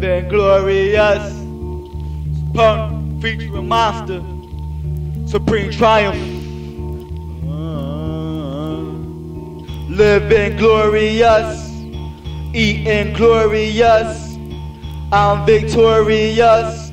Living glorious. Punk featuring monster. Supreme triumph. Living glorious. Eating glorious. I'm victorious.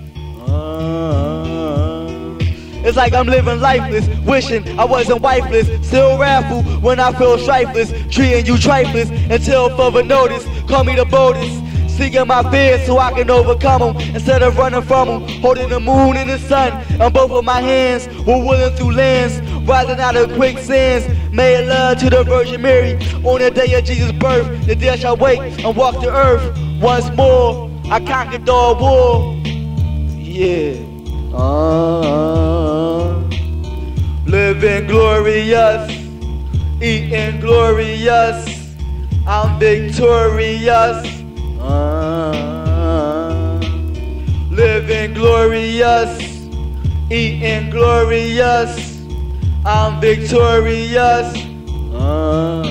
It's like I'm living lifeless, wishing I wasn't wifeless. Still raffle when I feel strifeless, treating you trifless until further notice. Call me the boldest. Seeking my fears so I can overcome them instead of running from them. Holding the moon and the sun on both of my hands. We're willing through lands, rising out of quicksands. Made love to the Virgin Mary on the day of Jesus' birth. The I shall wake and walk the earth once more. I conquered all war. Yeah. Uh, living glorious, eating glorious. I'm victorious. Living glorious, eating glorious. I'm victorious. Uh,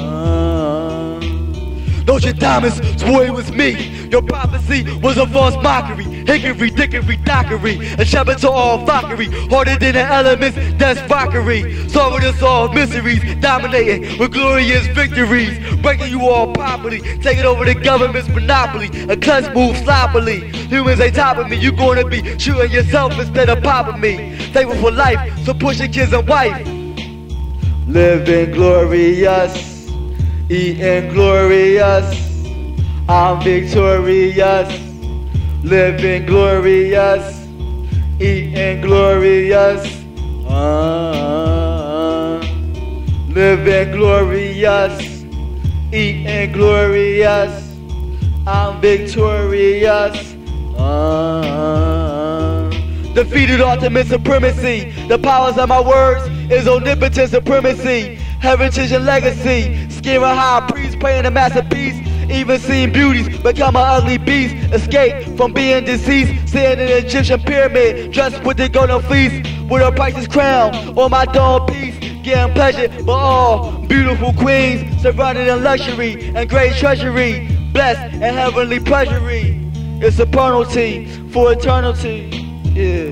Nostradamus swore it was me. Your prophecy was a false mockery. Hickory, dickory, dockery. A shepherd to all flockery. Harder than the elements, that's rockery. Solving to solve mysteries. Dominating with glorious victories. Breaking you all property. Taking over the government's monopoly. A clutch move sloppily. Humans ain't topping me. You gonna be shooting yourself instead of popping me. Thankful for life, so pushing kids and wife. Living glorious. Eating glorious. I'm victorious, living glorious, eating glorious, uh, living glorious, eating glorious, I'm victorious. Uh, defeated ultimate supremacy. The powers of my words is omnipotent supremacy, heritage and legacy. Scaring high priest praying a masterpiece. Even seen beauties become an ugly beast. Escape from being deceased. Seeing an Egyptian pyramid dressed with the golden fleece. With a priceless crown on my dome piece. Getting pleasure for all beautiful queens. Surrounded in luxury and great treasury. Blessed and heavenly pleasury. It's a penalty for eternity. Yeah.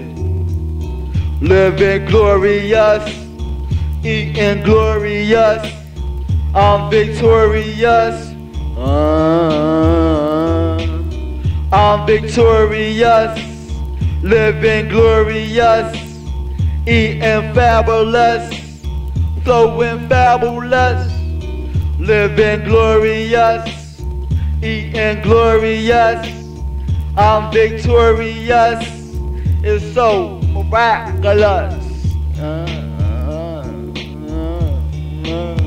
Living glorious. Eating glorious. I'm victorious. Uh, I'm victorious, living glorious, eating fabulous, flowing fabulous, living glorious, eating glorious. I'm victorious, it's so miraculous. Uh, uh, uh,